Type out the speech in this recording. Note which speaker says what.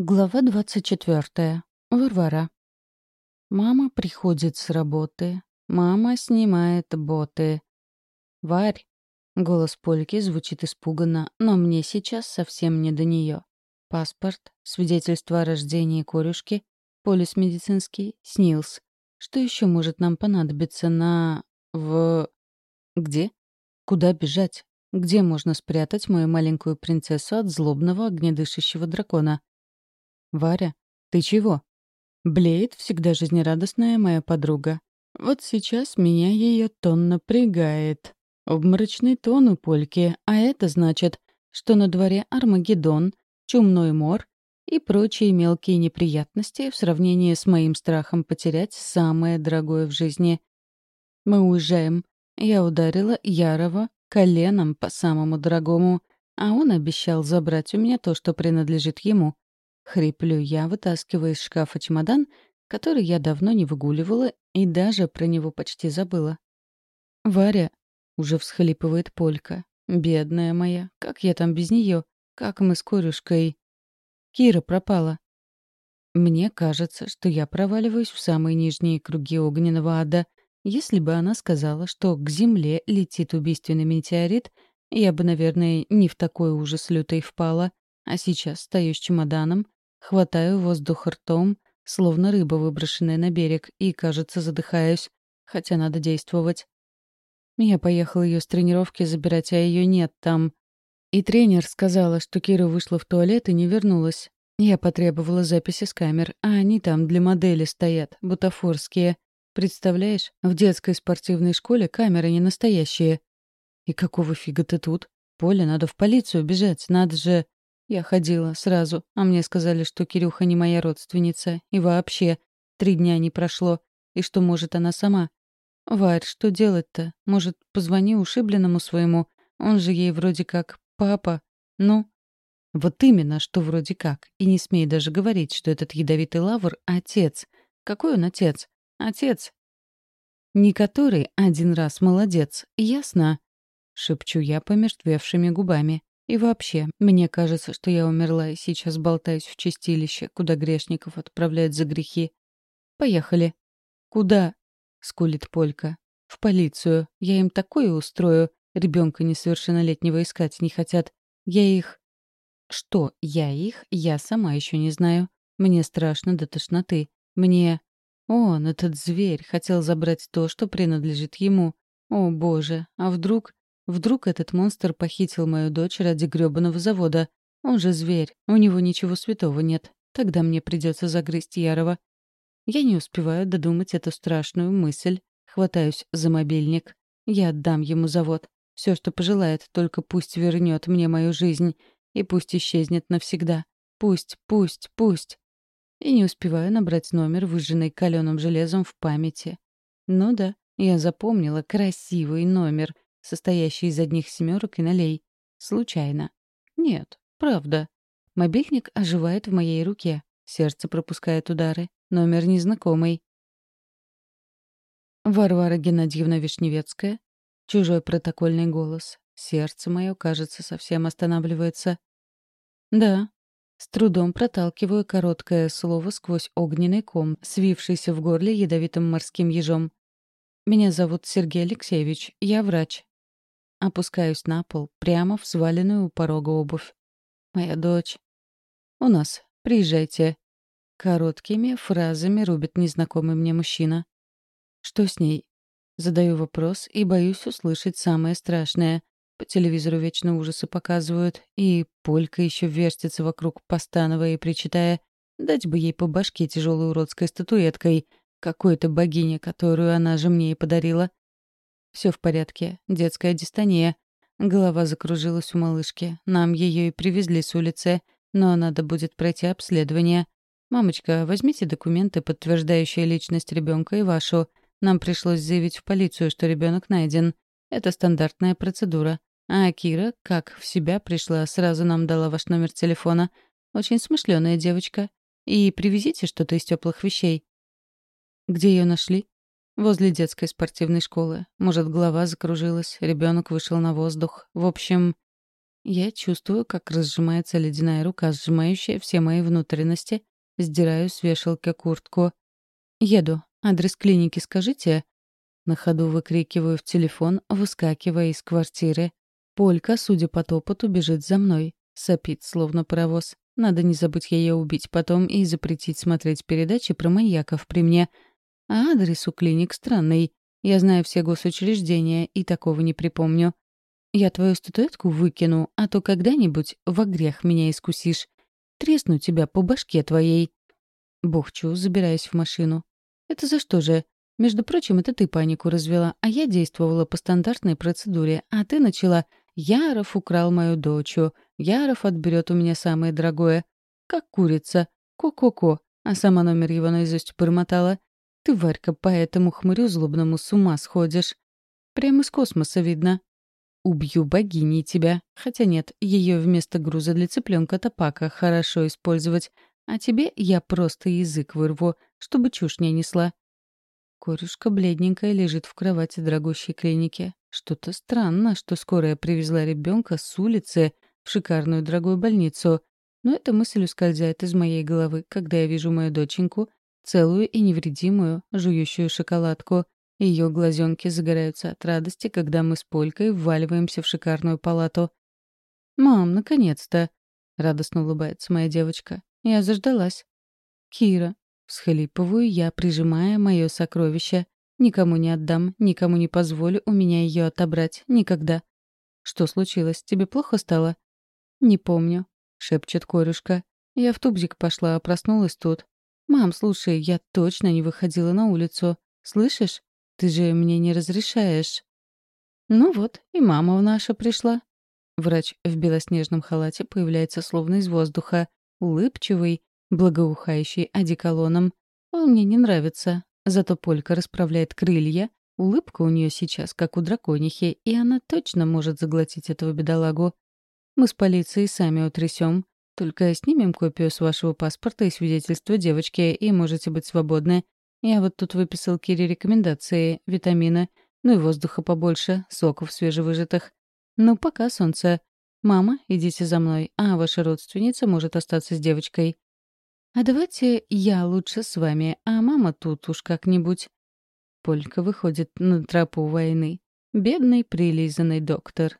Speaker 1: Глава 24. Варвара. Мама приходит с работы. Мама снимает боты. «Варь!» — голос Польки звучит испуганно, но мне сейчас совсем не до нее. Паспорт, свидетельство о рождении корюшки, полис медицинский, СНИЛС. Что еще может нам понадобиться на... в... Где? Куда бежать? Где можно спрятать мою маленькую принцессу от злобного огнедышащего дракона? «Варя, ты чего?» Блеет всегда жизнерадостная моя подруга. Вот сейчас меня ее тон напрягает. Обморочный тон у Польки, а это значит, что на дворе Армагеддон, чумной мор и прочие мелкие неприятности в сравнении с моим страхом потерять самое дорогое в жизни. Мы уезжаем. Я ударила Ярова коленом по самому дорогому, а он обещал забрать у меня то, что принадлежит ему. Хриплю я, вытаскивая из шкафа чемодан, который я давно не выгуливала и даже про него почти забыла. «Варя», — уже всхлипывает Полька, — «бедная моя, как я там без нее? Как мы с Корюшкой?» «Кира пропала». Мне кажется, что я проваливаюсь в самые нижние круги огненного ада. Если бы она сказала, что к Земле летит убийственный метеорит, я бы, наверное, не в такой ужас лютой впала, а сейчас стою с чемоданом, Хватаю воздух ртом, словно рыба, выброшенная на берег, и, кажется, задыхаюсь, хотя надо действовать. Я поехала ее с тренировки забирать, а ее нет там. И тренер сказала, что Кира вышла в туалет и не вернулась. Я потребовала записи с камер, а они там для модели стоят, бутафорские. Представляешь, в детской спортивной школе камеры не настоящие. И какого фига ты тут? Поле, надо в полицию бежать, надо же... Я ходила сразу, а мне сказали, что Кирюха не моя родственница. И вообще, три дня не прошло. И что может она сама? Варь, что делать-то? Может, позвони ушибленному своему? Он же ей вроде как папа. Ну? Вот именно, что вроде как. И не смей даже говорить, что этот ядовитый лавр — отец. Какой он отец? Отец. Не который один раз молодец, ясно? Шепчу я помертвевшими губами. И вообще, мне кажется, что я умерла и сейчас болтаюсь в чистилище, куда грешников отправляют за грехи. Поехали. Куда? скулит Полька. В полицию. Я им такое устрою. Ребенка несовершеннолетнего искать не хотят. Я их... Что я их, я сама еще не знаю. Мне страшно до тошноты. Мне... Он, этот зверь, хотел забрать то, что принадлежит ему. О, боже, а вдруг... Вдруг этот монстр похитил мою дочь ради грёбаного завода. Он же зверь, у него ничего святого нет. Тогда мне придется загрызть Ярова. Я не успеваю додумать эту страшную мысль. Хватаюсь за мобильник. Я отдам ему завод. Все, что пожелает, только пусть вернет мне мою жизнь. И пусть исчезнет навсегда. Пусть, пусть, пусть. И не успеваю набрать номер, выжженный каленым железом в памяти. Ну да, я запомнила красивый номер — состоящий из одних семерок и нолей. Случайно. Нет, правда. Мобильник оживает в моей руке. Сердце пропускает удары. Номер незнакомый. Варвара Геннадьевна Вишневецкая. Чужой протокольный голос. Сердце мое, кажется, совсем останавливается. Да. С трудом проталкиваю короткое слово сквозь огненный ком, свившийся в горле ядовитым морским ежом. Меня зовут Сергей Алексеевич. Я врач. Опускаюсь на пол, прямо в сваленную у порога обувь. «Моя дочь». «У нас. Приезжайте». Короткими фразами рубит незнакомый мне мужчина. «Что с ней?» Задаю вопрос и боюсь услышать самое страшное. По телевизору вечно ужасы показывают, и Полька еще вертится вокруг, постановая и причитая, дать бы ей по башке тяжелой уродской статуэткой, какой-то богине, которую она же мне и подарила. Все в порядке. Детская дистония. Голова закружилась у малышки. Нам ее и привезли с улицы, но надо будет пройти обследование. «Мамочка, возьмите документы, подтверждающие личность ребенка и вашу. Нам пришлось заявить в полицию, что ребенок найден. Это стандартная процедура. А Кира, как в себя пришла, сразу нам дала ваш номер телефона. Очень смышленая девочка. И привезите что-то из теплых вещей». «Где ее нашли?» Возле детской спортивной школы. Может, голова закружилась, ребенок вышел на воздух. В общем, Я чувствую, как разжимается ледяная рука, сжимающая все мои внутренности. Сдираю с вешалки куртку. «Еду. Адрес клиники скажите?» На ходу выкрикиваю в телефон, выскакивая из квартиры. Полька, судя по топоту, бежит за мной. Сопит, словно паровоз. Надо не забыть ее убить потом и запретить смотреть передачи про маньяков при мне. А адрес у клиник странный. Я знаю все госучреждения и такого не припомню. Я твою статуэтку выкину, а то когда-нибудь во грех меня искусишь. Тресну тебя по башке твоей. Бухчу, забираясь в машину. Это за что же? Между прочим, это ты панику развела, а я действовала по стандартной процедуре, а ты начала «Яров украл мою дочу», «Яров отберет у меня самое дорогое». Как курица. Ко-ко-ко. А сама номер его наизусть промотала. Ты, Варька, по этому хмырю злобному с ума сходишь. Прямо из космоса видно. Убью богиней тебя. Хотя нет, ее вместо груза для цыпленка топака хорошо использовать. А тебе я просто язык вырву, чтобы чушь не несла. Корюшка бледненькая лежит в кровати дорогущей клиники. Что-то странно, что скорая привезла ребенка с улицы в шикарную дорогую больницу. Но эта мысль ускользает из моей головы, когда я вижу мою доченьку, целую и невредимую, жующую шоколадку. Ее глазенки загораются от радости, когда мы с Полькой вваливаемся в шикарную палату. «Мам, наконец-то!» — радостно улыбается моя девочка. «Я заждалась». «Кира, Всхлипываю я, прижимая мое сокровище. Никому не отдам, никому не позволю у меня ее отобрать. Никогда. Что случилось? Тебе плохо стало? Не помню, шепчет корюшка. Я в тубзик пошла, а проснулась тут. Мам, слушай, я точно не выходила на улицу. Слышишь? Ты же мне не разрешаешь. Ну вот, и мама наша пришла. Врач в белоснежном халате появляется словно из воздуха, улыбчивый, благоухающий одеколоном. Он мне не нравится. Зато Полька расправляет крылья. Улыбка у нее сейчас, как у драконихи, и она точно может заглотить этого бедолагу. Мы с полицией сами утрясем. Только снимем копию с вашего паспорта и свидетельства девочки, и можете быть свободны. Я вот тут выписал Кире рекомендации, витамины, ну и воздуха побольше, соков свежевыжатых. Ну, пока, солнце. Мама, идите за мной, а ваша родственница может остаться с девочкой. «А давайте я лучше с вами, а мама тут уж как-нибудь». Полька выходит на тропу войны. Бедный прилизанный доктор.